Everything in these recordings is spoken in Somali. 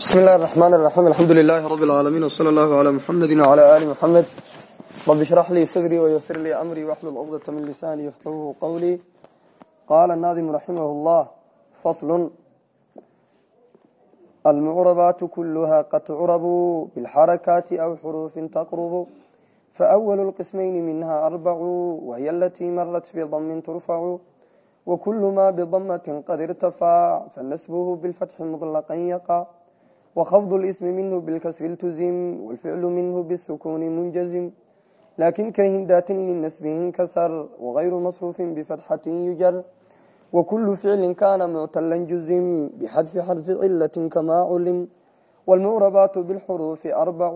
bismi illahi raxmaan raxiim alxamdu lilaahi rabi lcaalamiin wsala allahu calaa muxamedi wcala ali muxamed rabi shrax lii sadrii wayasir lii amrii waxlul cuqdata min lisaani yafqahuhu qowlii qaala naadimu raximah llah faslun almucrabaatu kuluha qad tucrabu bilxarakaati aw xuruufin taqrubu. Faأwalu lqismayni minha arbacu wahiy alatii marat bidamin turfacu wakulu ma bidamatin qad irtafac fanasbuhu bilfatxi muطlaqan yaqa وخفض الاسم منه بالكسر التزم والفعل منه بالسكون منجزم لكن كهندات من نسبه انكسر وغير مصروف بفتحة يجر وكل فعل كان معتلا جزم بحذف حرف علة كما علم والمعربات بالحروف أربع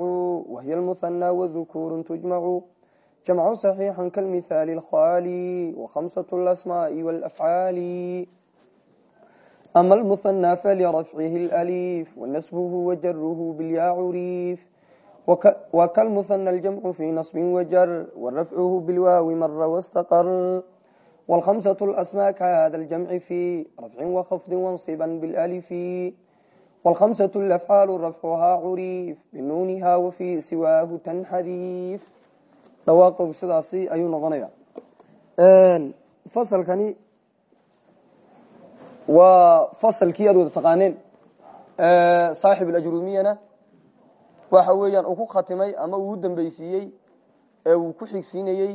وهي المثنى والذكور تجمع جمع صحيحا كالمثال الخالي وخمسة الأسماء والأفعال أما المثنى فلرفعه الأليف ونسبه وجره بالياء عريف وك وكالمثنى الجمع في نصب وجر ورفعه بالواو مر واستقر والخمسة الأسماء كهذا الجمع في رفع وخفض وانصبا بالألف والخمسة الأفعال رفعها عريف بنونها وفي سواه تنحريف dhawaaqo sidaasi ayuu noqonaya fasalkani waa fasalkii aad wada taqaaneen saaxib alajrumiyana waxa weeyaan uu ku khatimay ama uu u dambeysiiyey ee uu ku xigsiinayey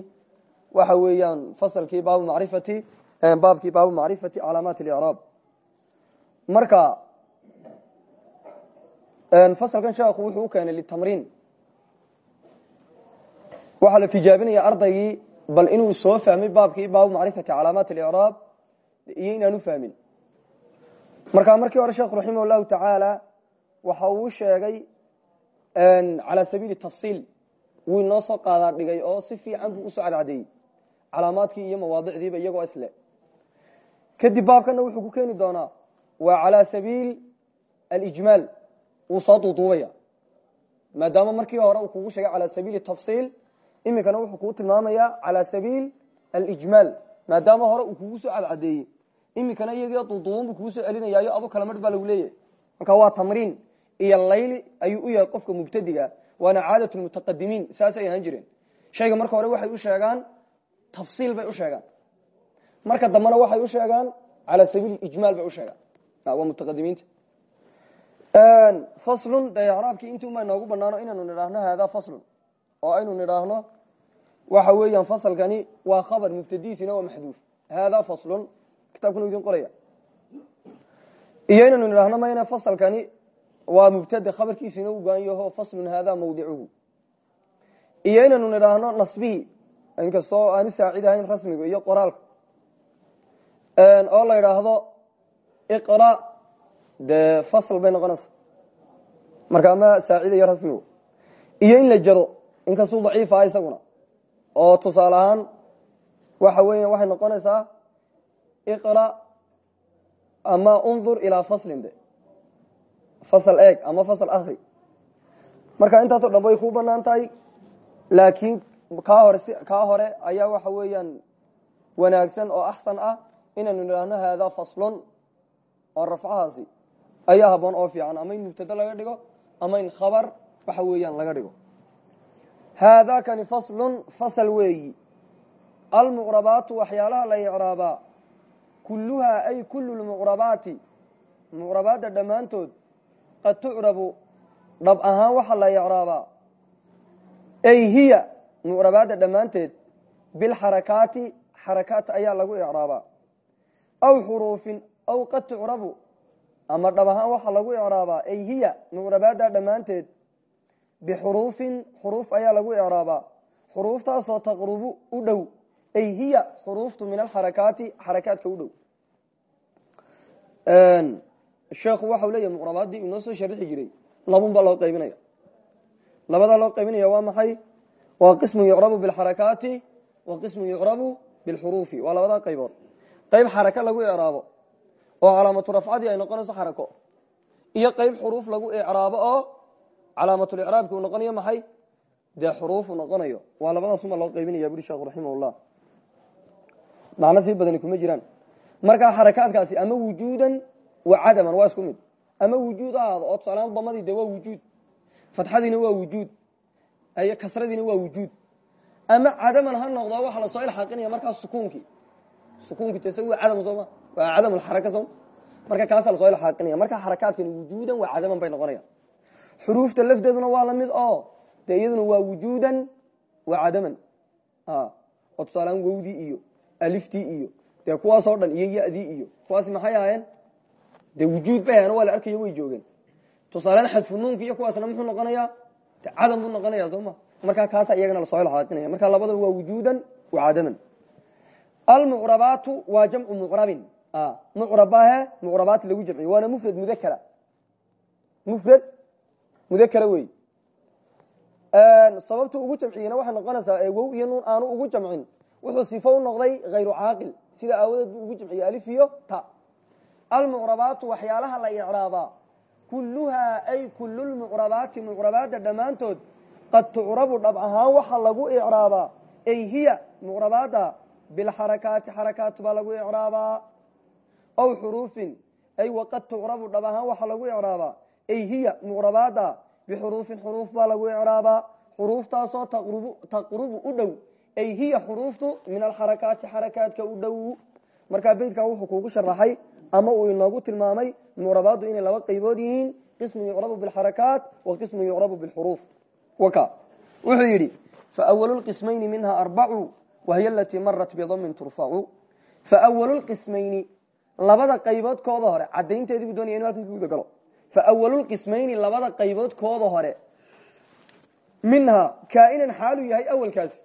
waxa weeyaan fasalkii baabu macrifati baabkii baabu macrifati calaamaat اlicraab marka fasalkan sheekhu wuxuu u keenay litamriin. Waxaa la tijaabinaya ardaygii bal inuu soo fahmay baabkii baabu macrifati calaamaat اlicraab iyo inaanu fahmin markaa markii hore sheekhu raximah llahu tacaala waxa uu sheegay calaa sabiili tafsiil. Wuu inoo soo qaadaa dhigay oo si fiican buu u soo cadcadeeyey calaamaadkii iyo mawaadicdiiba iyagoo isle. Kadib baabkana wuxuu ku keeni doonaa waa calaa sabiil alijmaal. Wuu soo duuduubaya maadaama markii hore uu kugu sheegay calaa sabiili tafsiil iminkana wuxuu kuu tilmaamayaa calaa sabiil alijmaal. Maadaama hore uu kugu soo cadcadeeyey iminkana iyagio duuduuban buu kugu soo celinayaayo adu kala marh baa lagu leeyahay. Marka waa tamriin iyo layli ayuu u yahay qofka mubtadiga waana caadat lmutaqadimiin saasay ahaan jireen. Shayga marka hore waxay u sheegaan tafsiil bay u sheegaan. Marka dambena waxay u sheegaan calaa sabiil ijmaal bay u sheegaan. Waa mutaqadimiinta. Faslun dee icraabkii intii uma inoogu banaano inaynu nidhaahno haadaa faslun. Oo aynu nidhaahno waxa weeyaan fasalkani waa khabar mubtadiisina waa maxduuf. Haadaa faslun kitabkuna idin qoraya. Iyo inaynu nidhaahno mayna fasalkani waa mubtade khabarkiisina u gaan yaho faslun haadaa mawdicuhu iyo inaynu nidhaahno nasbihi inkastoo aanu saacid ahayn rasmiga iyo qoraalka oo la idhaahdo iqra dee fasl bay noqonaysa. Marka ama saacidayo rasmigu. Iyo in la jaro inkastuu daciifa isaguna. Oo tusaale ahaan waxa weya waxay noqonaysaa iqra ama undur ilaa faslin de fasl eeg ama fasl akri marka intaasoo dhan way kuu bannaan tahay laakiin kaa hore kaa hore ayaa waxa weeyaan wanaagsan oo axsan ah inaynu nidhaahno haadaa faslun oo rafcahaasi ayaa haboon oo fiican ama in mubtado laga dhigo ama in khabar waxa weeyaan laga dhigo haadakani faslun fasl weeyi almucrabaatu waxyaalaha la icraabaa kulluhaa ay kulu lmucrabaati mucrabaadda dhammaantood qad tucrabu dhab ahaan waxa la icraabaa ay hiya mucrabaadda dhammaanteed bilxarakaati xarakaat ayaa lagu icraabaa aw xuruufin aw qad tucrabu ama dhab ahaan waxa lagu icraabaa ay hiya mucrabaadda dhammaanteed bixuruufin xuruuf ayaa lagu icraabaa xuruuftaasoo taqrubu u dhow ay hiya xuruuftu min alxarakaati xarakaadka u dhow sheekhu waxau leeyahy mucrabaaddii inoo soo sharixi jiray labun loo qaybinaya labadaa loo qaybinaya waa maxay waa qismun yucrabu bilxarakaati wa qismun yucrabu bilxuruufi waa labadaa qaybood qayb xaraka lagu icraabo oo calaamatu rafcadii ay noqonayso xarako iyo qayb xuruuf lagu icraabo oo calaamatulicraabki uu noqonayo maxay dee xuruufu noqonayo waa labadaasuma loo qaybinaya buri sheekhu raximahullah macno sii badani kuma jiraan. Markaa xarakaadkaasi ama wujuudan wa cadaman waa isku ama wujuud oo tusaaleaan damadii de waa wujuud. Fatxadiina waa wujuud. Kasradiina waa wujuud. Ama cadaman ha noqdo waxa la soo ilxaaqinaya markaa sukuunkii sukuunkii de isaga waa cadam sooma waa cadam alxaraka sooma marka kaasa la soo ilxaaqinaya. Marka xarakaadkani wujuudan waa cadaman bay noqonaya. Xuruufta lafdeeduna waa la mid oo iyaduna waa wujuudan waa cadaman. Oo tusaalaan wowdii iyo aliftii iyo dee kuwaasoo dhan iyo yadii iyo kuwaasi maxay ahaayeen? Dee wujuud bay ahayen waa la arkayo way joogeen. Tusaalaan xadfu nuunka iyo kuwaasna muxuu noqonayaa? De cadam buu noqonaya soo ma? Markaa kaasa iyagana la soo ilxaaqinaya marka labadaba waa wujuudan wa cadaman almucrabaatu waa jamcu mucrabin. Mucrabahe mucrabaat lagu jamciyo. Waana mufrad mudakra mufrad mudakra wey sababta ugu jamciyena waxay noqonaysaa wow iyo nuun aanu ugu jamcin wuxuu sifo u noqday hayru caaqil. Sida aawadeed buu ugu jamciyey alif iyo ta. Almucrabaatu waxyaalaha la icraabaa kulluhaa ay kulu lmucrabaati mucrabaadda dhammaantood qad tucrabu dhab ahaan waxa lagu icraabaa ay hiya mucrabaadda bilxarakaati xarakaat baa lagu icraabaa aw xuruufin ay waqad tucrabu dhab ahaan waxa lagu icraabaa ay hiya mucrabaadda bixuruufin xuruuf baa lagu icraabaa xuruuftaasoo taqrubu u dhow ay hiya xuruuftu min alxarakaati xarakaadka u dhow. Markaa beydkaa wuxuu kuugu sharaxay ama uu inoogu tilmaamay mucrabaaddu inay laba qaybood yihiin qismu yucrabu bilxarakaat wa qismu yucrabu bilxuruuf. Waka. Wuxuu yidhi faawalu lqismayni minha arbacu wahiy alatii marat bidamin turfacu faawalu lqismayni labada qaybood kooda hore cadaynteedii buu doonaya inu halkan ka guda galo faawalu lqismayni labada qaybood kooda hore minhaa kaa'inan xaalu yahay awalkaasi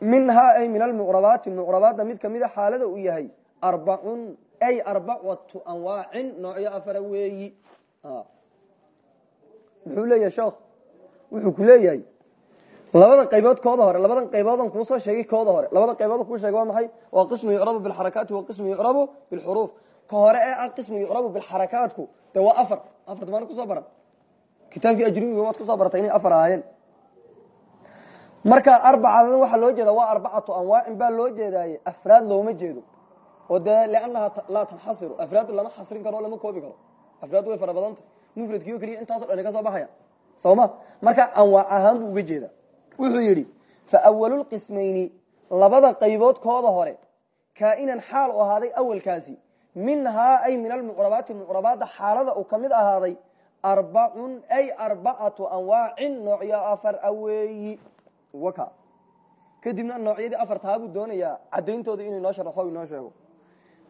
minhaa ay min almucrabaati mucrabaadda mid kamida xaalada uu yahay arbacun ay arbacatu anwaacin noocyo afara weeyi. Muxuu leeyahay sheekh wuxuu ku leeyahay labada qaybood kooda hore labadan qayboodan kuusoo sheegay kooda hore. Labada qaybood kuu sheegay waa maxay? Waa qismu yucrabu bilxarakaati wa qismu yucrabu bilxuruuf ka hore ee ah qismu yucrabu bilxarakaatku de waa afar. Afarta maana ku soo baran. Kitaabkii ajrumiga waad ku soo baratay inay afar ahaayeen marka arbacada waxaa loo jeeda waa arbacatu anwaacin baa loo jeedaaye afraad looma jeedo. Oo dee liannaha laa tanxasiru afraadu lama xasrin karo lama koobi karo. Afraaddu way fara badanta mufradkiyo keliya intaaso dhan ka soo baxaya. Sooma? Marka anwaac ahaan buu uga jeeda wuxuu yidhi faawalulqismayni labada qaybood kooda hore kaa'inan xaal u ahaaday awalkaasi. Minhaa ay min almucrabaati mucrabaadda xaalada uu ka mid ahaaday arbacun ay arbacatu anwaacin noocyo afar aweeyi waka. Kadibna noocyadii afartaa buu doonayaa cadayntooda inuu inoo sharaxo inoo sheego.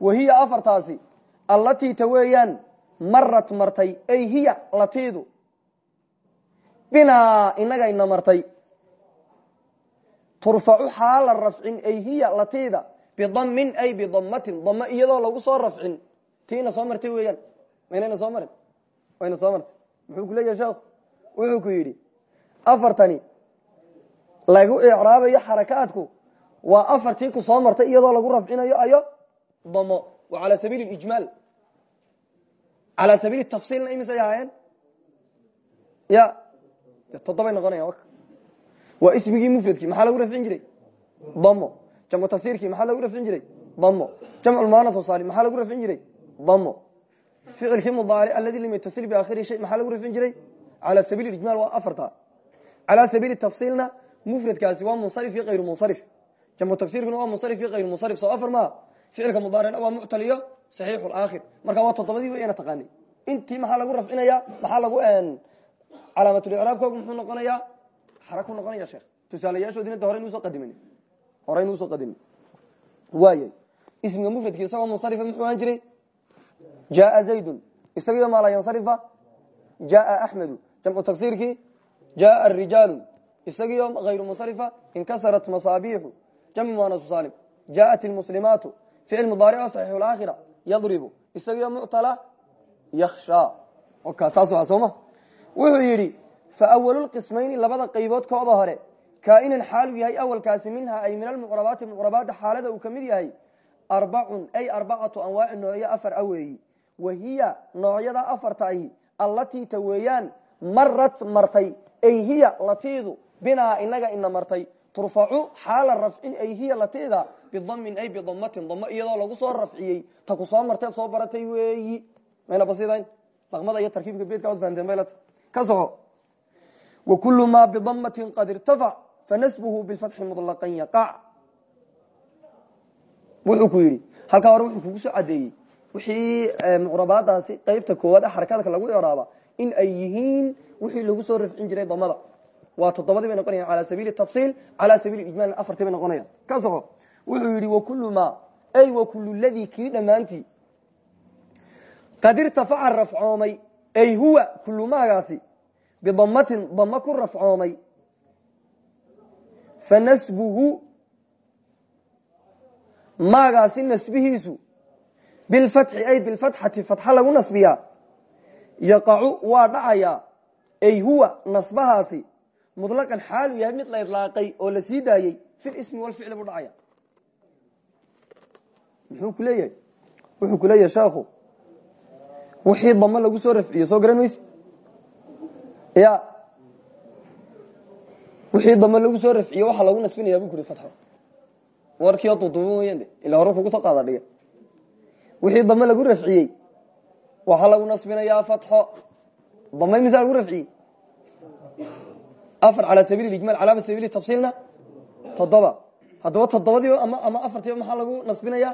Wahiya afartaasi allatii ta weeyaan marat martay ay hiya latiidu. Binaa inagayna martay. Turfacu xaala rafcin ay hiya latiida. Bidamin ay bidamatin damo iyadoo lagu soo rafcin. Tiina soo martay weeyaan. Maynayna soo marin? Wayna soo martay? Muxuu ku leeyahay sheekhu wuxuu ku yidhi afartani lagu icraabayo xarakaadku waa afartii ku soo martay iyadoo lagu rafcinayo ayo damo. Wa calaa sabiili ijmaal calaa sabiili tafsiilna imisay ahaayeen? Ya. Toddobay noqonaya waa ismigii mufradkii maxaa lagu rafcin jiray? Damo. Jamcu tafsiirkii maxaa lagu rafcin jiray? Damo. Jamcu lmuanathu saalim maxaa lagu rafcin jiray? Damo. Ficilkii mudaaric aladi lam yatasil biakhiri shay maxaa lagu rafcin jiray? Calaa sabiili ijmaal waa afarta. Calaa sabiili tafsiilna mufradkaasi waa munsarif iyo kayru munsarif jamcu tafsiirkuna waa munsarif iyo kayru munsarif soo afar maa ficilka mudaaricna waa muctal iyo saxiixu laakhir marka waa toddobadii wayna taqaani intii maxaa lagu rafcinaya maxaa lagu calaamatulicraabkoogu muxuu noqonayaa xaraku noqonaya sheekh tusaalayaashoodina de hore inuusoo qadimin hore inuusoo qadimin waayay ismiga mufradki isagoo munsarifa muxuu ahaan jiray jaaa zaydun isagiyo maala yansarifa jaaa axmedu jamcu tafsiirkii jaaa arijaalu isagiyo hayru munsarifa inkasarat masaabiixu jamcu muanasu saalim jaءat ilmuslimaatu ficil mudaaric oo saxiixu laakhira yadribu isagiyo muctala yaksha saas sooma wuxuu yidhi faawalu lqismayni labada qaybood kooda hore kaa'inan xaalu yahay awalkaasi minhaa ay min almucrabaati mucrabaadda xaalada uu ka mid yahay arbacun ay arbacatu anwaaci noocyo afar a weeyi wahiya noocyada afarta ahi allatii ta weeyaan marat martay ay hiya latiidu binaa inaga ina martay. Turfacu xaala rafcin ay hiya latiida bidamin ay bidamatin damo iyadoo lagu soo rafciyey ta ku soo marteed soo baratay weeyi. Mayna basidayn laqmada iyo tarkiibka beedka waad fahanteen baylata ka soco. Wa kulu maa bidamatin qad irtafac fanasbuhu bilfatxi muطlaqan yaqac wuxuu ku yidhi halkaa hore wuxuu kugu soo cadeeyey. Wixii mucrabaadaasi qeybta koowaad a xarakadka lagu icraaba in ay yihiin wixii lagu soo rafcin jiray damada waa toddobadii bay noqonayan ala sabiili tafsiil ala sabiili ijmaal afartii bay noqonayan ka soco wuxuu yidhi wakulu ma ay wakulu ladii kii dhammaantii qad irtafaca rafcoomay ay huwa kulu maagaasi bidamatin dama ku rafcoomay. Fanasbuhu maagaasi nasbihiisu bilfatxi ay bilfatxati fatxa lagu nasbiyaa. Yaqacu waa dhacayaa ay huwa nasbahaasi muطlaqan xaalu yahay mid la idlaaqay oo la sii daayey fi lismi walficli buu dhacaya muxuu ku leeyahay wuxuu ku leeyahay sheekhu wixii damo lagu soo rafciyo soo garan mayse ya wixii damo lagu soo rafciyo waxaa lagu nasbinaya bu ku uri fatxo warkii oo duduuban weyan de ila hore kugu soo qaada dhiga wixii dame lagu rafciyey waxaa lagu nasbinayaa fatxo dame mise lagu rafciyey afar calaa sabiili ijmaal calaama sabiili tafsiilna toddoba. Haddaba toddobadiiba ama afartiiba maxaa lagu nasbinaya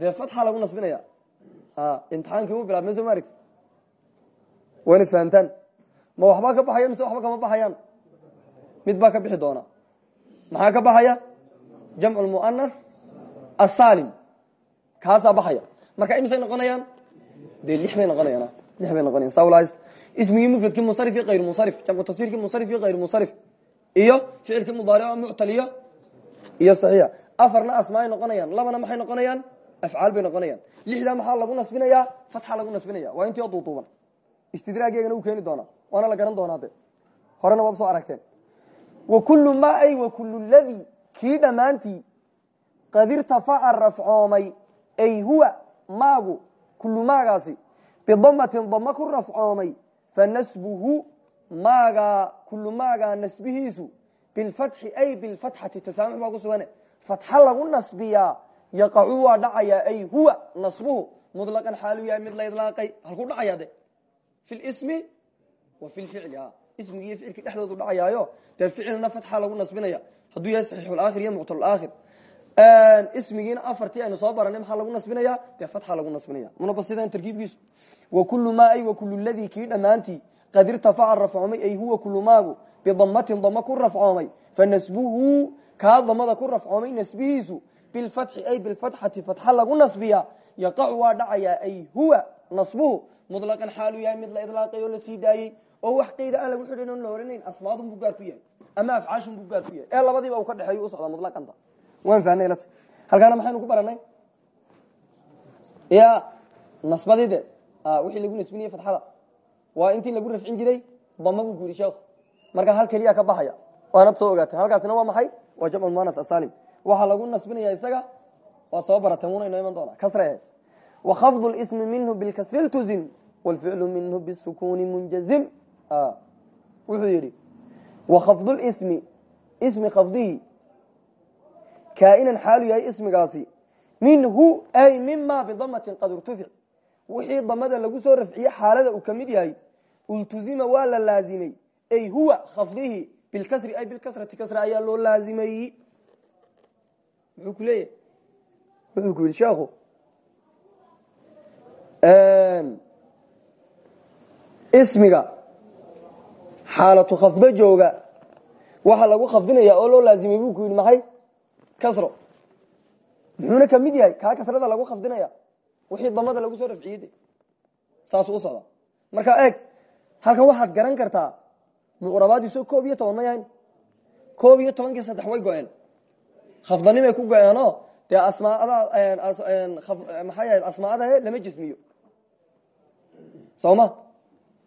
dee fatxa lagu nasbinaya imtixaankii u bilaabmay soo ma fahamtaan ma waxbaa ka baxaya mise waxba kama baxayaan? Mid baa ka bixi doona. Maxaa ka baxaya? Jamcu muanas asalim kaasaa baxaya. Marka imisay noqonayaan? Dee lix noqonayaan lix bay noqonayan ismigii mufradkii munsarif iyo ayr munsarif jamcu tafsirkii munsarif iyo ayr munsarif iyo ficilkii mudaaric oo muctaliyo iyo saxiixa. Afarna asmaay noqonayaan labana maxay noqonayaan? Afcaal bay noqonayaan. Lixdaa maxaa lagu nasbinayaa fatxa lagu nasbinaya. Waa intii oo duuduuban. Istidraageegana uu keeni doonaa. Waana la garan doonaa de horena waad soo aragteen. Wa kullu ma ay wa kullu ladii kii dhammaantii qad irtafaca rafcoomay ay huwa maagu kullu maagaasi bidamatin dama ku rafcoomay fanasbuhu maagaa kullu maagaa nasbihiisu bilfatxi ay bilfatxati tasaamux baa ku sugan fatxa lagu nasbiyaa yaqacu waa dhacayaa ay huwa nasbuhu muطlaqan xaalu yahay mid la idlaaqay halkuu dhacaya de fi lismi wa fi lficli ismigi iyo ficilki dhexdoodu dhacayaayo dee ficilna fatxa lagu nasbinaya hadduu yahay saxiixulaakhir iyo muctalaakhir ismigiina afartii aynu soo baranay maxaa lagu nasbinaya dee fatxa lagu nasbinaya munaba sidan tarkiibkiisu wa kulu maa ay wa kulu ladii kii dhammaantii qad irtafaca rafcoomay ay huwa kulu maagu bidamatin dama ku rafcoomay fanasbuhu kaa damada ku rafcoomay nasbihiisu bilfatxi ay bilfatxati fatxa lagu nasbiya. Yaqacu waa dhacayaa ay huwa nasbuhu muطlaqan xaalu yahay mid la idlaaqay oo la sii daayey oo wax qeyda aan lagu xidhin oon la oranayn asmaadun buu gaar ku yahay. Ama afcaashun buu gaar ku yahay. U socdaa muطlaqanta waan wixii lagu nasbinayey fatxada waa intii lagu rafcin jiray dama buu guuri sheekhu marka hal keliya ka baxaya waanad soo ogaatay. Halkaasina waa maxay? Waa jamcu muanas asalim waxaa lagu nasbinaya isaga waad soo barateen wuna inoo iman doona kasre wakafdu lismi minhu bilkasri iltuzim wlficlu minhu bisukuni munjazim. Wuxuu yidhi wakafdu lismi ismi kafdihi kaa'inan xaalu yahay ismigaasi minhu ay mima bidamatin qad irtufic wixii damada lagu soo rafciye xaalada uu ka mid yahay ultuzima waa la laazimay. Ay huwa khafdihi bilkasri ay bilkasrati kasra ayaa loo laazimay. Muxuu ku sheekhu ismiga xaalatu khafdo jooga waxaa lagu khafdinaya oo loo laazimay buu ku yidhi maxay? Kasro. Muxuuna ka mid yahay kaa kasrada lagu khafdinaya wixii damada lagu soo rafciyey de saasuu u socdaa marka eeg halkan waxaad garan kartaa mucrabaadiiso koob iyo toban ma yahayn? Koob iyo tobankii saddex way go-een. Khafdanimay ku go-eeno dee asmaada maxay ahayd? Asmaadahe lama jismiyo. Soo ma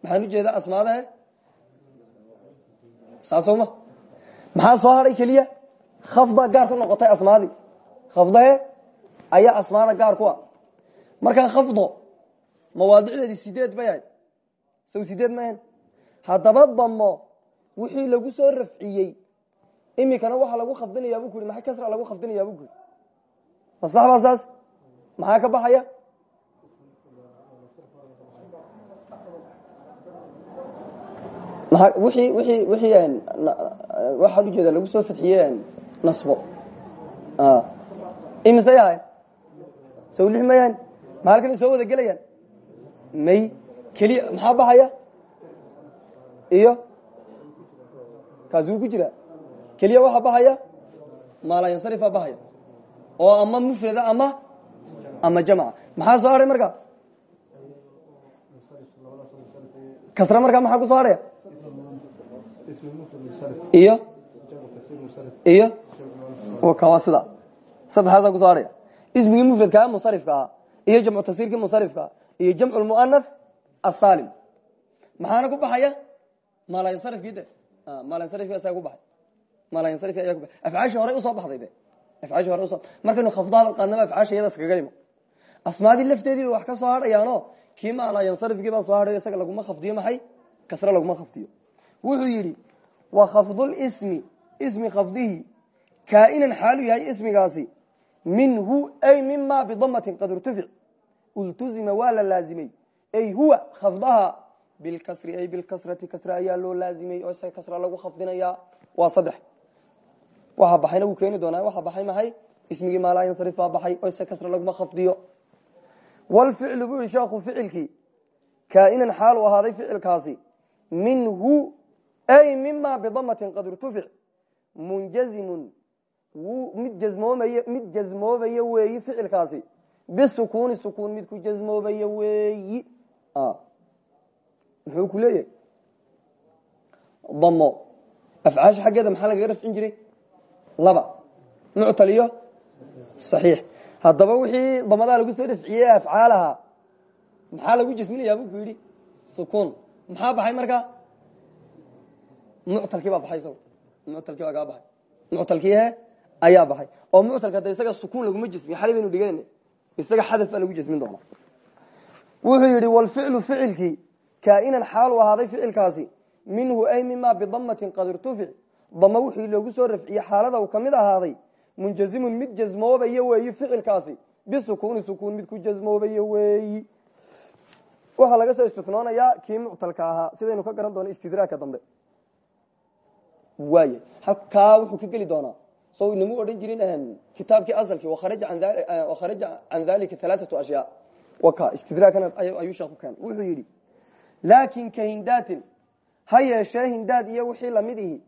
maxaan ujeeda asmaadahe saasoo ma maxaa soo hadhay keliya? Khafda gaar ku noqotay asmaadii khafdahe ayaa asmaada gaar ku a markaa khafdo mawaadicdeedii sideed bay ahayd. Sow sideed ma ahayn. Haddaba damo wixii lagu soo rafciyey imikana waxaa lagu khafdinayaa bu ku maxay kasra lagu khafdinayaa? bu ma sax saas? Maxaa ka baxaya? Wii wii wixii waxaan ujeeda lagu soo fadxiye nasbo. Imise yahay sow lix ma halkan soo wada gelayaan? May keliya maxaa baxaya? Iyo? Kaasuu ku jira. Keliya waxaa baxaya? Maalayansarifaa baxaya. Oo ama mufrada ama ama jamca maxaa soo hadhay marka? Kasra markaa maxaa ku soo hadhaya iyo? Iyo? Kawa sida. Saddexdaasa kuso hadhaya ismigii mufradkaa musarifka. ahaa iyo jamcu tasiirkii musarifkaa iyo jamcu lmuanath asalim maxaana ku baxaya? Maalayansarifkii de. Maalayansarifki asaga ku baxay. Maalayansarifki ayaa ku baxay. Afcaashii horey u soo baxday de afcaashii horey u soo markaynu khafdo hadal qaadnaba afcaasha iyada iskaga imo asmaadii lafteedii wax ka soo hadhayaano kii maalayansarifkii baa soo hadhayo isaga laguma khafdiyo maxay? Kasre laguma khafdiyo. Wuxuu yidhi wa khafdulismi ismi khafdihi kaa'inan xaalu yahay ismigaasi minhu ay mima bidamatin qad irtufic ultuzima waa la laazimay. Ay huwa khafdaha bilkasri ay bilkasrati kasre ayaa loo laazimay oo isaga kasra lagu khafdinaya. Waa saddex. Waxa baxayna wuu keeni doonaa waxa baxay maxay? Ismigii maalayansarif baa baxay oo isaga kasra laguma khafdiyo. Walficlu buu yihi sheekhu ficilkii kaa'inan xaal u ahaaday ficilkaasi. Minhu ay mima bidamatin qad irtufic. Munjazimun mid jazmoomay mid jazmoobaya weeyi ficilkaasi bisukuuni sukuun mid ku jazmoobaya weeyi muxuu ku leeyahay damo afcaasha xaggeeda maxaa lagaga rafcin jiray laba muctal iyo saxiix haddaba wixii damadaa lagu soo rafciyey afcaalaha maxaa lagu jasminayaa buu ku yidhi sukuun maxaa baxay markaa muctalkii baa baxay isago muctalkii baa kaa baxay muctalkii he ayaa baxay oo muctalka hadda isaga sukuun laguma jasmiyo xalay baynu dhiganayna isaga xadaf baa lagu jasmin doonaa. Wuxuu yidhi walficlu ficilkii kaa'inan xaalu ahaaday ficilkaasi minhu ay mima bidamatin qad irtufic. Damo wixii loogu soo rafciye xaalada uu ka mid ahaaday munjazimun mid jasmoobaya weeyi ficilkaasi bisukuuni sukuun mid ku jasmoobaya weeyi. Waxaa laga soo istifnoonayaa kii muctalka ahaa sidaynu ka garan doono istidraagka dambe. Waay halkaa wuxuu ka geli doonaa so inamu odhan jirin kitaabkii asalkii wakharaja can dalika alaaatu ashyaa waka istidraagkana ayuu sheeku keenay wuxuu yidhi laakin ka hindaatin ha yeeshee hindaad iyo wixii la mid ihi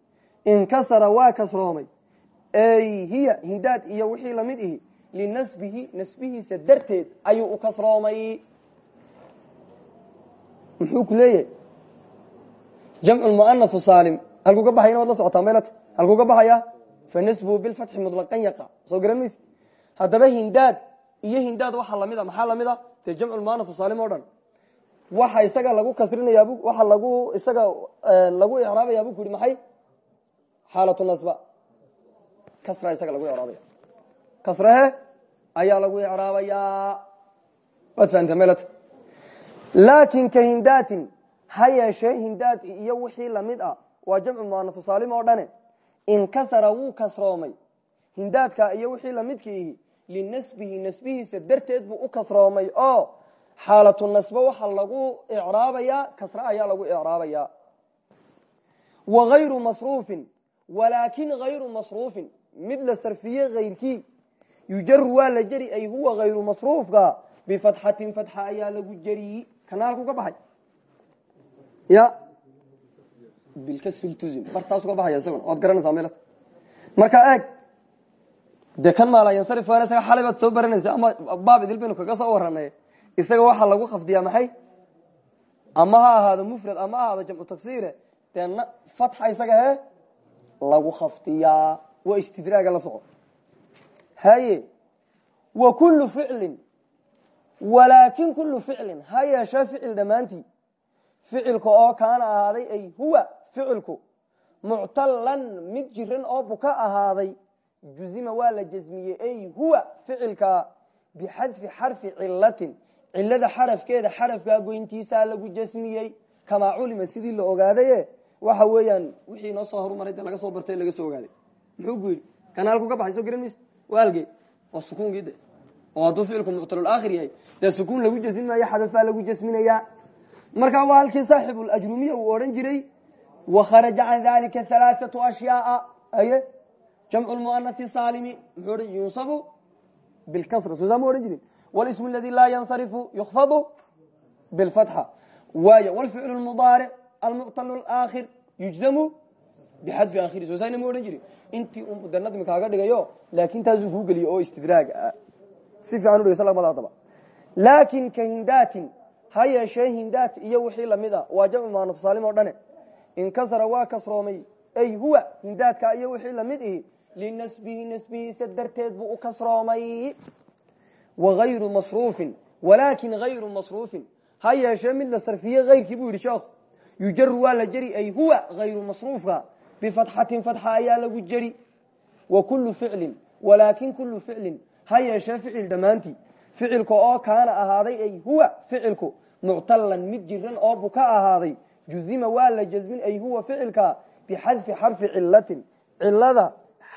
inkasara waa kasroomay ey hiya hindaad iyo wixii la mid ihi linasbihi nasbihiisa darteed ayuu u kasroomay muxuu ku leeyahay jamcu muanahu saalim halkuu ka baxayna waad la socotaa maylata halkuu ka baxaya fanasbuhu bilfatxi muطlaqan yaqa soo garan mayse haddaba hindaad iyo hindaad waxaa la mid a maxaa la mid a dee jamcu muanahu saalim o dhan. Waxa isaga lagu kasrinaya waxa lagu isaga lagu icraabaya bu ku yihi maxay? Xaalatu nasba. Kasra isaga lagu icraabaya kasrahe ayaa lagu icraabayaa. Waad fahamta maylata laakin ka hindaatin ha yeeshee hindaad iyo wixii la mid ah waa jamcu muanahu saalim oo dhane inkasara wuu kasroomay. Hindaadka iyo wixii lamidka ihi linasbihi nasbihiisa darteed buu u kasroomay. Oo xaalatu nasbo waxaa lagu icraabayaa kasre ayaa lagu icraabaya wa hayru masruufin walaakin hayru masruufin mid la sarfiye hayrkii yujaru waa la jeri ay huwa hayru masruufka bifatxatin fatxa ayaa lagu jeriyi kana halku ka baxay. Ya bilkasri ltuzim bartaasu ka baxaya isagon waad garanaysaa meel marka eeg dee kan maalayansarif waana isaga xalay baad soo baranaysa ama baab idil kaga soo waranay isaga waxaa lagu khafdiyaa maxay? Ama ha ahaado mufrad ama ha ahaado jamcu taksiire dee fatxa isaga he lagu khafdiyaa. Waa istidraaga la soco. Haye wa kullu ficlin walaakin kullu ficlin ha yeeshee ficil dhammaantii. Ficilka oo kaana ahaaday ay huwa ficilku muctalan mid jiran oo buka ahaaday juzima waa la jasmiyey ay huwa ficilka bixadfi xarfi cilatin cilada xarafkeeda xarafkaa goyntiisaa lagu jasmiyey kamaa culima sidii la ogaadaye waxa weeyaan wixii noo soo horumaray de laga soo bartay laga soo ogaaday. Muxuu ku yidhi kana halku ka baxay soo garan mayse waalge waa sukuunkii oo hadduu ficilku muctalulaakhir yahay dee sukuun lagu jasmin maayo lagu jasminayaa markaa waa halkii saaxibulajrumiya uu odhan jiray wakharaja can dalika halaaثatu ashyaaa aye jamcu lmuanati saalimi muxuu odhan yunsabu bilkasra soo saa ma odhan jirin walismu aladi laa yansarifu yukfadu bilfatxa waay wlficlu lmudaaric almuctal aakhir yujzamu bixadfi akhiri soo saana ma odhan jirin intii un mudanad mikaaga dhigayo laakin taasuu kuu geliyo oo istidraag si fiican udhegeysa lagmada hadaba laakin ka hindaatin ha yeeshee hindaat iyo wixii la mid a waa jamcu muanaf saalim oo dhane inkasara waa kasroomay. Ay huwa hindaadka iyo wixii la mid ihi linasbihi nasbihiisa darteed buu u kasroomay. Wagayru masruufin walaakin hayru masruufin. Ha yeeshee mid la sarfiye hayrkii buu yidhi sheekhu yujaru waa la jeri ay huwa hayru masruufka. Bifatxatin fatxa ayaa lagu jeri. Wa kullu ficlin walaakin kullu ficlin. Ha yeeshee ficil dhammaantii. Ficilka oo kaana ahaaday ay huwa ficilku muctalan mid jiran oo ahaaday juzima waa la jasmin ay huwa ficilka bixadfi xarfi cilatin cilada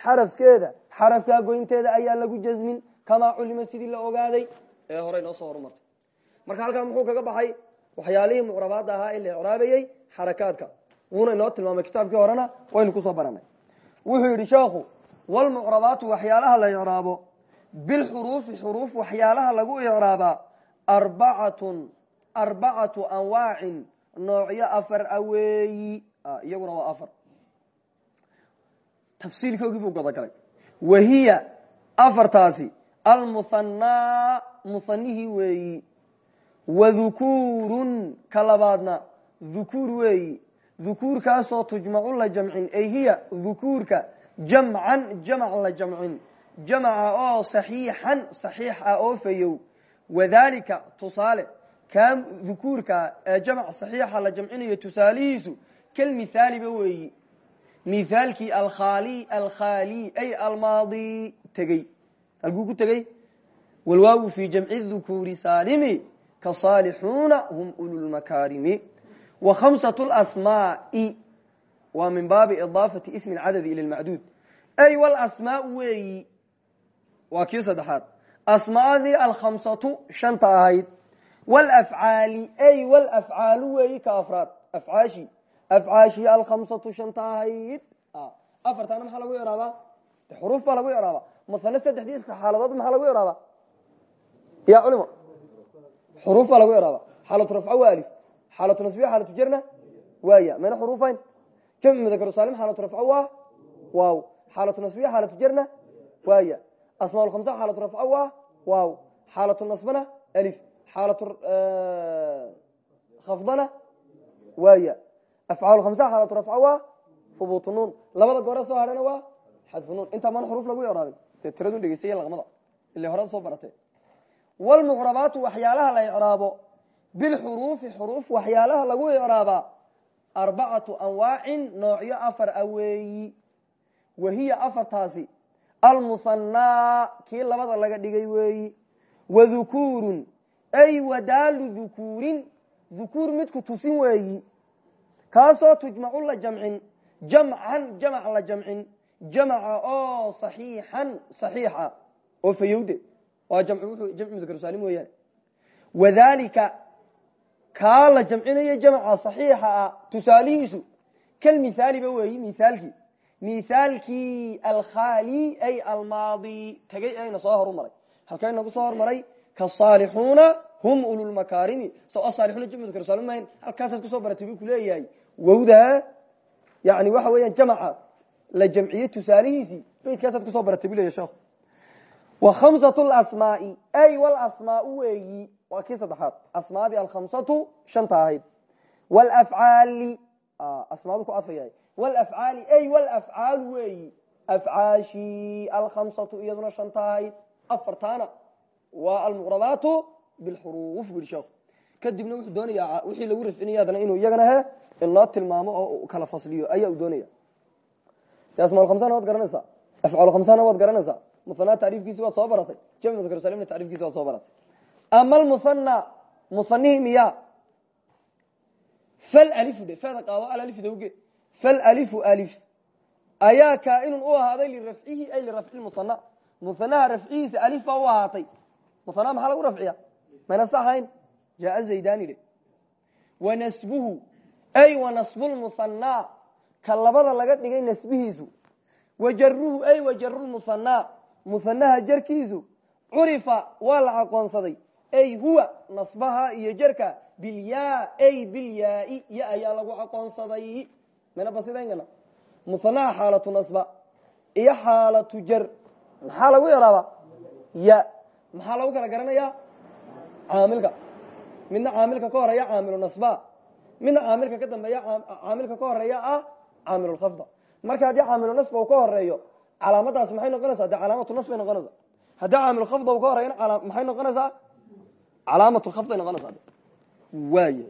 xarafkeeda xarafkaa goynteeda ayaa lagu jasmin kamaa culima sidii la ogaaday ee horey noo soo horumartay marka halkaa muxuu kaga baxay waxyaalihii mucrabaadda ahaa ee la icraabayey xarakaadka wuuna inoo tilmaamay kitaabkii horena waynu ku soo baranay wuxuu yidhi sheekhu walmucrabaatu waxyaalaha la icraabo bilxuruufi xuruuf waxyaalaha lagu icraabaa arbacatun arbacatu anwaacin noocyo afar aweeyi iyaguna waa afar. Tafsiilkoogii buu godogalay wahiya afartaasi almuhanaa muhanihii weeyi. Wadukuurun ka labaadna dukuur weeyi. Dukuurkaasoo tujmacu la jamcin ay hiya dukuurka jamcan jamac la jamcin. Jamaca oo saxiixan saxiix ah oo fayow. Wadalika tusaale kaa dukuurka ee jamac saxiixa la jamcinayo tusaalihiisu kalmithaaliba weeyi. Mithaalkii alkhaali alkhaali ay almaadi tegey. Halkuu ku tegey? Walwaawu fi jamci dukuuri saalimi kasaalixuuna hum ululmakaarimi wa khamsatu lasmaai waa min baabi idaafati ismi cadadi ila lmacduud ay walasmaau weeyi. Waa kii saddexaad. Asmaadii alkhamsatu shanta ahayd walafcaali ay walafcaalu weeyi ka afraad afcaashi afcaashi alkhamsatu shanta ahayd afartaana maxaa lagu iraabaa xuruuf baa lagu iraabaa masane saddexdii xaaladood maxaa lagu iraabaa ya culimo xuruuf baa lagu iraabaa xaalatu rafco waa alif xaalatu nasbiya xaalatu jarna waaya mayna xuruufayn jamcu mudakar saalim xaalatu rafco waa waaw xaalatu nasbiya xaalatu jarna waaya asmaa lkhamsa xaalatu rafco waa waaw xaalatu nasbana alif xaalatu khafdana waaya afcaal khamsa xaalatu rafco waa hubuutu nuun labada goore soo hadhana waa xadfu nuun intaa maan xuruuf lagu icraabin dee tiradu dhegeystay laqmada ile horada soo baratee walmucrabaatu waxyaalaha la icraabo bilxuruufi xuruuf waxyaalaha lagu icraabaa arbacatu anwaacin noocyo afar aweeyi wahiya afartaasi almuhanaa kii labada laga dhigay weeyi wadukuurun ay wadaalu dukuurin dukuur midku tusin weeyi kaasoo tujmacu la jamcin jamcan jamac la jamcin jamaca oo saxiixan saxiixa oo fayowde waa jamci mudakarsaalim weeyaan wadalika kaa la jamcinayo jamca saxiixa ah tusaalihiisu kalmithaaliba weeyi mithaalkii mithaalkii alkhaali ay almaadi tegey ayna soo horumaray halkay nagu soo hormaray kasaalixuuna hum ululmakaarimi so saalixuuna jamcu mudakarsaalim mahayn halkaasaad ku soo baratay buu kuleeyahay wawda yani waxa weeyaan jamca la jamciyey tusaalihiisii beydkaasaad ku soo baratay bu leya sheekhu wa khamsatu lasmaai ay walasmaau weeyi. Waa kii saddexaad. Asmaadii alkhamsatu shanta ahayd. Walafcaali asmaadu ku adfayahay walafcaali ay walafcaalu weeyi. Afcaashi alkhamsatu iyaduna shanta ahayd. Afartaana waa almuqrabaatu bilxuruuf bu yihi sheekhu kadibna wuxuu doonayaa wixii lagu rafcinaya adana inuu iyagana he inoo tilmaamo oo kala fasliyo. Ayaa u doonaya asmaa khamsana waad garanaysaa? Afcaal khamsana waad garanaysaa? Musanaa tacriifkiisi waad soo baratay. Jamc mudakar salimna tacriifkiisi waad soo baratay. Ama almusanna musanihi miya. Fal alifu dhe feeda qaado alalifu dawge. Fal alifu alif. Ayaa kaainun u ahaaday lirafcihi ay lirafci musana musanaha rafcihiisa alif baa u ahaatay musanaha maxaa lagu rafciya mayna sa ahayn? Jaa zaydani dhe wanasbuhu ay wanasbu lmuhanaa ka labada laga dhigay nasbihiisu. Wajaruhu ay wajarulmuhanaa muhanaha jarkiisu curifa waa la aqoonsaday. Ay huwa nasbaha iyo jarka. Bilyaa ay bilyaai ya ayaa lagu aqoonsaday. Mana basidayngana muhanaha xaalatu nasba iyo xaalatu jar. Maxaa maxaa lagu kala garanaya caamilka. Midna caamilka ka horreeya caamilu midna caamilka ka dambeeya caamilka ka horreeya ah caamilulkhafda marka haddii caamilu uu ka horeeyo calaamadaas maxay noqonaysaa? De calaamatu nasbay noqonaysaa. Haddii caamilkhafda uu ka horeeyana maxay noqonaysaa? Calaamatulkhafday noqonaysaa. Waaya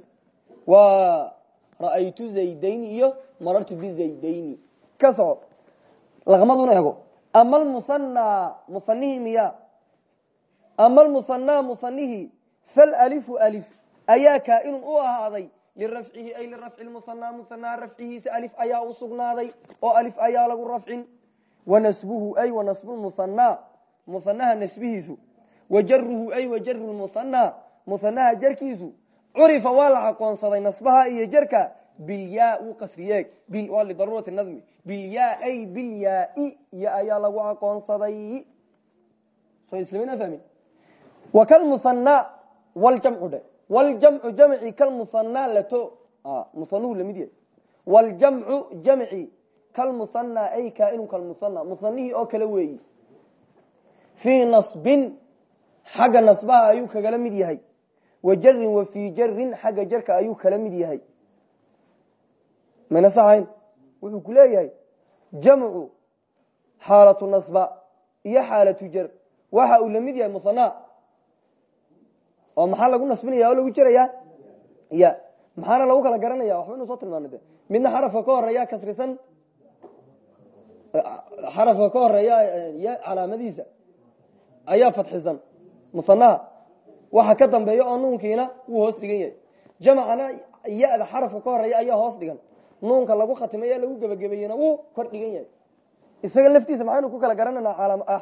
waa ra'aytu zaydayni iyo marartu bizaydayni ka soco laqmaduna ego ama almuhanaa muhanihii miya ama almuhanaa muhanihii falalifu alif. Ayaa kaainun u ahaaday lirafcihi ay lirafci lmuhanaa muhanaa rafcihiisa alif ayaa u oo alif ayaa lagu rafcin. Wanasbuhu ay wanasbu lmuhanaa muhanaha nasbihiisu. Wajaruhu ay wajaru lmuhanaa muhanaha jarkiisu. Curifa waa la aqoonsaday nasbaha iyo jarka. Bilyaa wuu qasriyeeg waa lidaruurati nadmi. Bilyaa ay bilyaai ya ayaa lagu aqoonsaday. So islamina fahmin muhanihii oo kale weeyi. Fii nasbin xagga nasbaha ayuu kagala mid yahay. Wa jarin wa fii jarin xagga jarka ayuu kala mid yahay. Mayna sahayn wuxuu ku leeyahay jamcu xaalatu nasba iyo xaalatu jar. Waxa uu la mid yahay muhana oo maxaa lagu nasbinaya oo lagu jaraya ya. Maxaana lagu kala garanaya waxba inu soo tilmaana de midna xarafka ka horreeya kasrisan. Xarafka ka horreeya calaamadiisa. Ayaa fadxisan. Muhanaha waxa ka dambeeya oo nuunkiina wuu hoos dhigan yahay. Jamcana ya-da xarafka ka horreeya ayaa hoos dhigan. Nuunka lagu khatimay ee lagu gebagabeeyena wuu kor dhigan yahay. Isaga laftiisa maxaynu ku kala garanana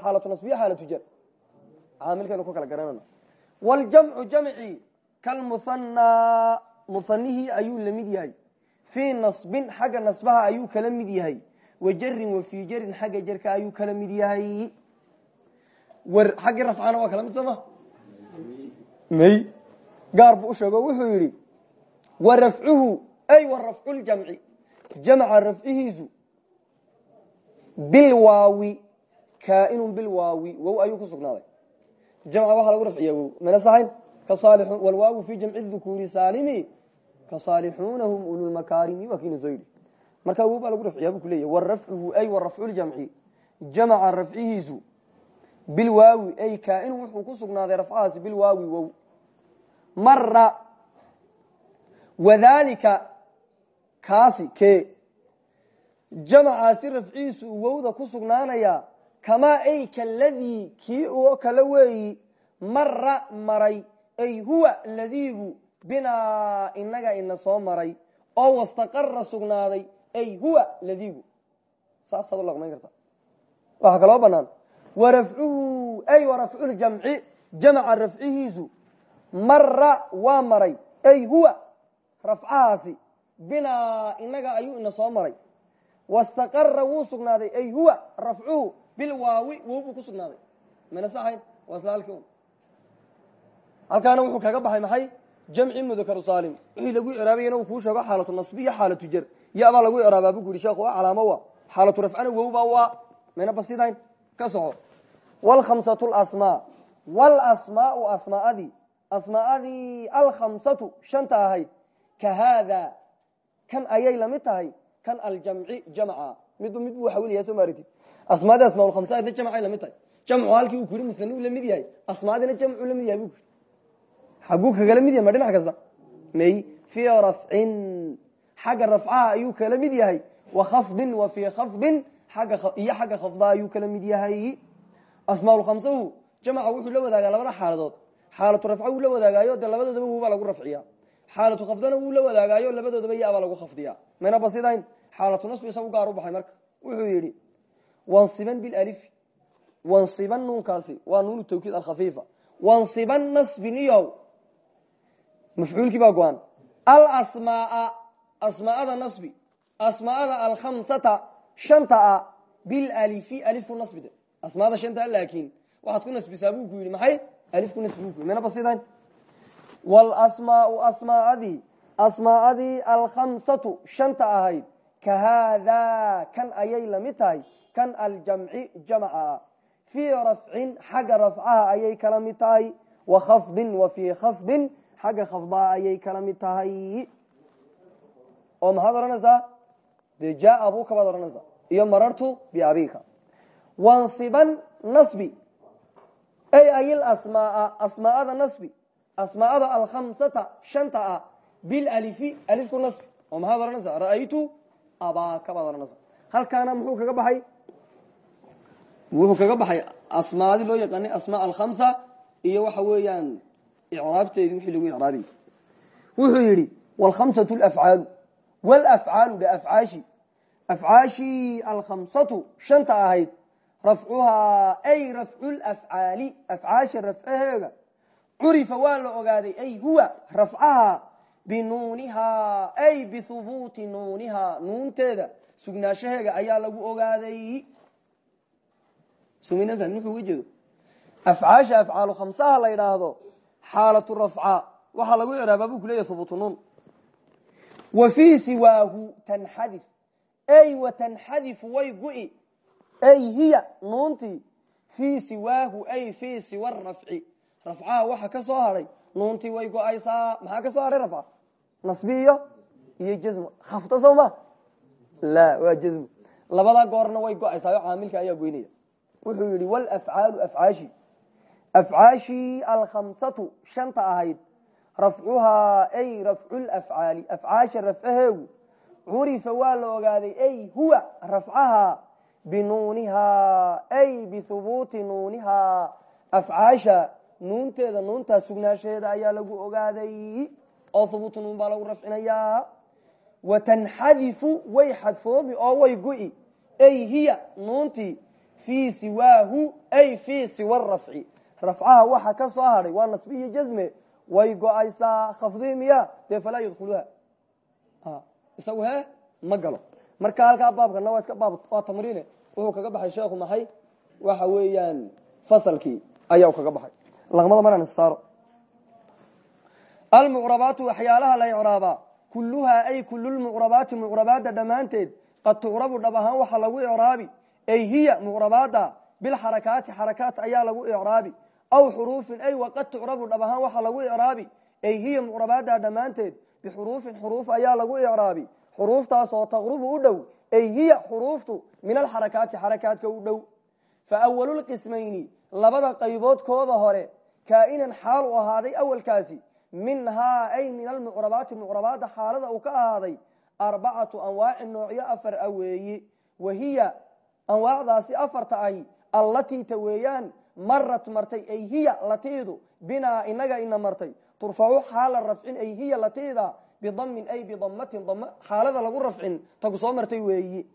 xaalatu nasbiya xaalatu jar. Caamilkaynu ku kala garanana waljamcu jamci kalmuhanaa muhanihii ayuu la mid yahay fii nasbin xagga nasbaha ayuu kala mid yahay wa jarin wa fii jarin xagga jarka ayuu kala mid yahay wer xaggii rafcana waa kala mid sooma may gaar buu usheego wuxuu yidhi wa rafcuhu ay wa rafcu ljamci jamca rafcihiisu bilwaawi kaainun bilwaawi wow ayuu ku sugnaaday jamca waxaa lagu rafciya wow mana sahayn walwaawu fi jamci dhukuuri saalimi ka saalixuunahum ululmakaarimi waa kiina soo markaa wow baa lagu rafciyaa buu kuleyahy wa rafcuhu ay wa rafcu ljamci jamca rafcihiisu bilwaawi ay kaainun wuxuu ku sugnaaday rafcahaasi bilwaawi wow mara wadalika kaasi ke jamcaasi rafcihiisu wowda ku sugnaanaya kamaa ay kaladii kii oo kale weeyi mara maray ay huwa ladiigu binaa inaga ina soo maray oo wastaqara sugnaaday ay huwa ladiigu saasaad u laqmayn karta. Waxaa kaloo banaan warafcuhu ay warafcu ljamci jamca rafcihiisu mara waa maray ay huwa rafcahaasi binaa inaga ayuu ina soo maray. Wastaqara wuu sugnaaday ay huwa rafcuhu bilwaawi wow buu ku sugnaaday. Mana sahayn waa isla halkii un halkaana wuxuu kaga baxay maxay? Jamci mudakaru saalim wixii lagu icraabayana uu kuu sheego xaalatu nasbi iyo xaalatu jar. Yabaa lagu icraabaa bu ku yidhi sheekhu waa calaamo wa xaalatu rafcana wow baa waa. Mayna basidayn ka soco. Wlkhamsatu lasmaa wlasmaau asmaadii asmaadii alkhamsatu shanta ahayd ka haada kan ayay la mid tahay? Kan aljamci jamca midba mid buu xawilaya soo maaragtid asmaadii asmaaulkhamsaadna jamcay la mid tahay. Jamcu halkii uu ku yiri musani u la mid yahay. Asmaadina jamcu la mid yahay bu ku yiri xaguu kagala mid yahay ma dhinac kasta? May fii rafcin xagga rafcaha ayuu kala mid yahay. Wa khafdin wa fii khafdin. Iyo xagga khafda ayuu kala mid yahay. Asmaaulkhamsahu jamca wuxuu la wadaagaa labada xaaladood. Xaalatu rafca wuu la wadaagaayo dee labadoodaba wubaa lagu rafciya xaalatu khafdana wuu la wadaagaayo labadoodaba yabaa lagu khafdiya mayna basidayn. Xaalatu nasbi isagu gaar u baxay marka. Wuxuu yidhi wansiban bilalifi wansiban nuunkaasi waa nuunu tawkiid alkhafiifa. Wansiban nasbin iyo mafcuulkii baa go-an. Alasmaaa. Asmaada nasbi. Asmaada alkhamsata. Shanta a. Bilalifi alif ku nasbide asmaada shanta laakiin waxaad ku nasbisaa buu ku yidhi. Maxay? Alif ku nasbi bu ku yidhi. Mana basidan wاlasmaau asmaadii asmaadii alkhamsatu. Shanta ahayd ka haadaa kan kan aljamci jamca fii rafcin xagga rafcaha ayay kala mid tahay. Wa khafdin wa fii khafdin xagga khafdaha ayay kala mid tahay. Oo maxaad odhanaysaa? Dee jaa abuka baad odhanaysaa. Iyo marartu biabika wansiban nasbi. Ay ayil asmaaa asmaada nasbi. Asmaada alkhamsata shanta ah. Bilalifi alifku nasbi oo maxaad odhanaysaa? Ra'aytu abaaka baad odhanaysaa. Halkaana muxuu kaga baxay wuxuu kaga baxay asmaadi loo yaqaanay asmaa alkhamsa iyo waxa weeyaan icraabteedi wixii lagu icraabiy wuxuu yidhi wlkhamsatu lafcaalu wlafcaalu dhe afcaashi afcaashii alkhamsatu shanta ahayd. Rafcuhaa ay rafcu lafcaali afcaasha rafcaheega curifa waa la ogaaday ay huwa rafcaha binuunihaa ay bihubuuti nuunihaa. Nuunteeda sugnaanshaheega ayaa lagu ogaaday sumina fahmin wuxuu uga jeedo afcaasha afcaalu khamsaha la yidhaahdo xaalatu rafca waxaa lagu icraabaa buu kuleeyahy hubuutu nuun wa fii siwaahu tanxadif. Ay wa tanxadifu way gu'i. Ay hiya nuuntii fii siwaahu ay fii siwa rafci. Rafcaha waxa ka soo hadhay nuuntii way go'aysaa maxaa ka soo hadhay rafca? Nasbi iyo jasmo khafta soo ma? La waa jasmo labada goorna way go'aysaa caamilka ayaa goynaya wuxuu yidhi wlafcaalu afcaashi. Afcaashii alkhamsatu shanta ahayd. Rafcuhaa ay rafcu lafcaali afcaasha rafcaheegu curifa waa la ogaaday ay huwa rafcaha binuunihaa ay bihubuuti nuunihaa afcaasha nuunteeda nuuntaa sugnaanshaheeda ayaa lagu ogaaday oo hubuutu nuun baa lagu rafcinayaa wa tanxadifu way xadfoomi oo way gu'i. Ay hiya nuuntii fii siwaahu ay fii siwa rafci. Rafcaha waxa ka soo hadhay waa nasbi iyo jasme way go'aysaa khafdii miya dee falaa yadkhuluha isagu he ma galo. Marka halkaa baabkana waa iska baab waa tamriine wuxuu kaga baxay sheekhu maxay waxa weeyaan fasalkii ayaa kaga baxay. Laqmada maraan issaaro almucrabaatu waxyaalaha la dhab ahaan waxa lagu icraabi ay hiya mucrabaada bilxarakaati xarakaat ayaa lagu icraabi aw xuruufin ay waqad tucrabu dhab ahaan waxa lagu icraabi ay hiya mucrabaada dhammaanteed bixuruufin xuruuf ayaa lagu icraabi xuruuftaas oo taqrubu u dhow ay hiya xuruuftu min alxarakaati xarakaadka u dhow fa awalulqismayni labada qayboodkooda hore kaa'inan xaal u ahaaday awalkaasi minhaa ay min almucrabaati mucrabaada xaalada uu ka ahaaday arbacatu anwaacin noocyo afar a weeyi wahiya anwaacdaasi afarta ahi allatii ta weeyaan marat martay ay hiya latiidu binaa inaga ina martay. Turfacu xaala rafcin ay hiya latiida bidamin ay bidamatin dam xaalada lagu rafcin taku soo martay weeyi.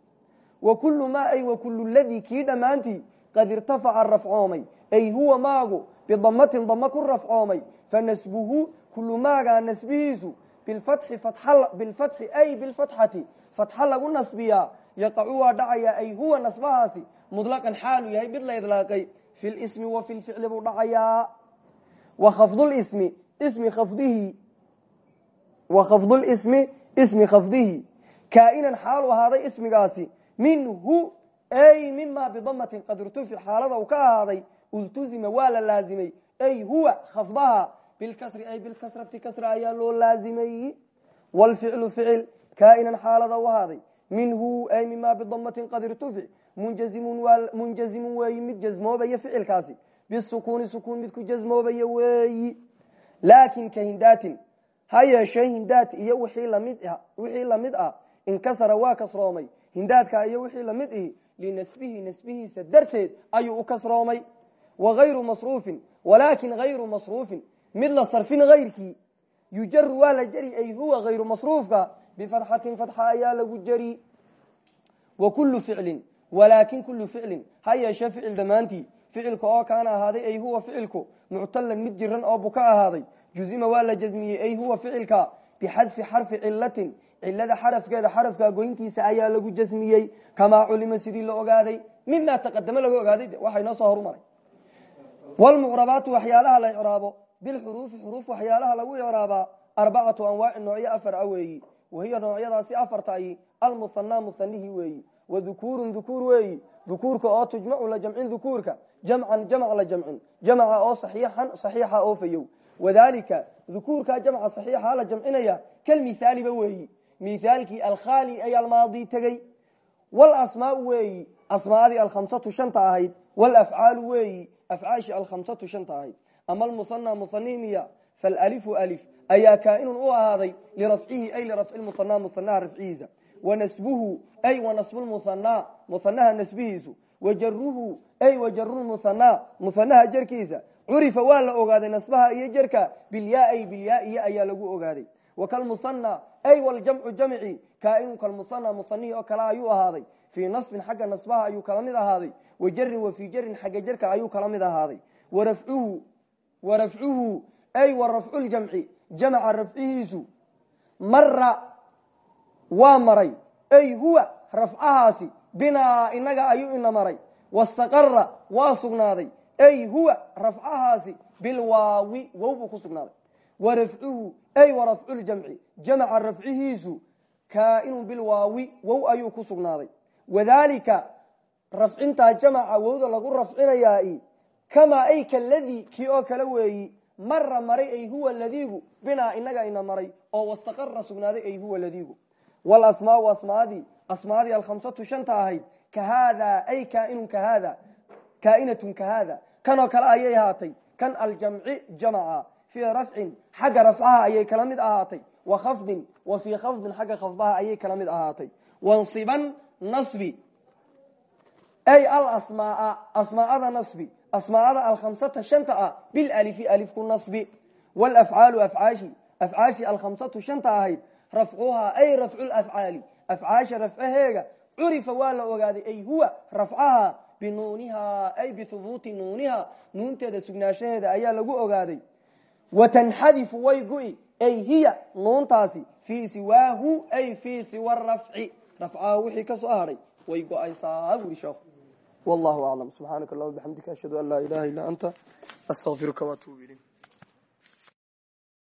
Wa kullu maa ay wa kullu ladii kii dhammaantii qad irtafaca rafcoomay ay huwa maagu bidamatin dama ku rafcoomay. Fa nasbuhu kullu maagaa nasbihiisu bilfatxi ay bilfatxati fatxa lagu nasbiyaa yaqacu waa dhacaya ay huwa nasbahaasi mudlaqan xaalu yahay mid la idlaaqay. Fi lismi wa fi lficli buu dhacayaa wa khafdulismi ismi khafdihi. Wa khafdulismi ismi khafdihi. Kaa'inan xaalu ahaaday ismigaasi. Minhu ay mima bidamatin qad irtufic xaalada uu ka ultuzima waa la laazimay. Ay huwa khafdaha. Bilkasri ay bilkasrati kasra ayaa loo laazimay. Wlficlu ficil kaa'inan xaalada u ahaaday minhu ay mima bidamatin qad irtufic munjazimun weeyi mid jasmoobaya ficilkaasi bisukuuni sukuun mid ku jasmoobaya weeyi laakin ka hindaatin ha yeeshee hindaad iyo wixii la mid ah inkasara waa kasroomay hindaadka iyo wixii la mid ihi linasbihi nasbihiisa darteed ayuu u kasroomay. Wagayru masruufin walaakin hayru masruufin mid la sarfin hayrkii yujaru waa la jeri ay huwa hayru masruufka bifatxatin fatxa ayaa lagu jeri wa kullu ficlin walaakin kullu ficlin ha yeeshee ficil dhammaantii ficilka oo kaana ahaaday ay huwa ficilku muctalan mid jiran oo buka ahaaday juzima waa la jasmiyey ay huwa ficilka bixadfi xarfi cilatin cilada xarafkeeda xarafka goyntiisa ayaa lagu jasmiyey kamaa culima sidii la ogaaday mima taqadamo laga ogaaday waxa inoo soo horumaray wlmucrabaatu waxyaalaha la icraabo bilxuruufi xuruuf waxyaalaha lagu icraabaa arbacatu anwaaci noocyo afar a wahiya noocyadaasi afarta ay almuhanaa muhanihii weeyi wadukuurun dukuur weeyi. Dukuurka oo tujmacu la jamcin dukuurka jamcan jamc la jamcin. Jamca oo saxiixa oo fayow. Wadalika dukuurka jamca saxiixa la jamcinaya kalmithaaliba weeyi. Mithaalkii alkhaali ay almaadi tegey. Walasmaau weeyi. Asmaadii alkhamsatu shanta ahayd. Walafcaalu weeyi. Afcaashi alkhamsatu shanta ahayd. Ama almusanaa musanihi miya. Falalifu alif ayaa kaainun u ahaaday lirafcihi ay lirafci musanaa musanaha rafcihiisa. Wanasbuhu ay wanasbu lmusanaa musanaha nasbihiisu. Wajaruhu ay wajaru lmusanaa musanaha jerkiisa curifa waa la ogaaday nasbaha iyo jerka bilyaai bilyaaiy ayaa lagu ogaaday. Wakalmusana ay waljamcu jamci kaainun kalmusana musanihi oo kale ayuu ahaaday. Fii nasbin xagga nasbaha ayuu kala mid ahaaday. Wajarin wa fii jarin xagga jerka ayuu wa jamca rafcihiisu mara waa maray. Ay huwa rafcahaasi binaa inaga ayuu ina maray. Wastaqara waa sugnaaday. Ay huwa rafcahaasi bilwaawi wow buu ku sugnaaday. Warafcuhu ay warafcu ljamci jamca rafcihiisu kaainu bilwaawi wow ayuu ku sugnaaday. Wadalika rafcintaa jamca wowda lagu rafcinayaa kamaa ay kaladii kii oo kale weeyi mara maray ay huwa ladiigu binaa inaga ina maray oo wastaqara sugnaaday ay huwa ladiigu walasmaau asmaadii asmaadii alkhamsatu shanta ahayd ka haada ay kaainun ka haada kaainatun ka haada kanoo kale ayay ahaatay kan aljamci jamca fii rafcin xagga rafcaha ayay kala mid ahaatay wa khafdin wa fii khafdin xagga khafdaha ayay kala mid ahaatay. Wansiban nasbi. Ay alasmaaa asmaada nasbi asmaada alkhamsata shanta ah bilalifi alifku nasbi walafcaalu afcaashi afcaashi alkhamsatu shanta ahayd rafcuhaa ay rafcu lafcaali afcaasha rafcaheega curifa waa la ogaaday ay huwa rafcaha binuuniha ay bihubuuti nuuniha nuunteeda sugnaanshaheeda ayaa lagu ogaaday. Watanxadifu way gu-i ay hiya nuuntaasi fii siwaahu ay fii siwa rafci rafcaha wixii ka soo haray way go'aysaa sheekhu wallahu aclam subxaanaka allahuma bixamdika ashhadu an laa ilaha illa anta astaqfiruka waatuub ilayk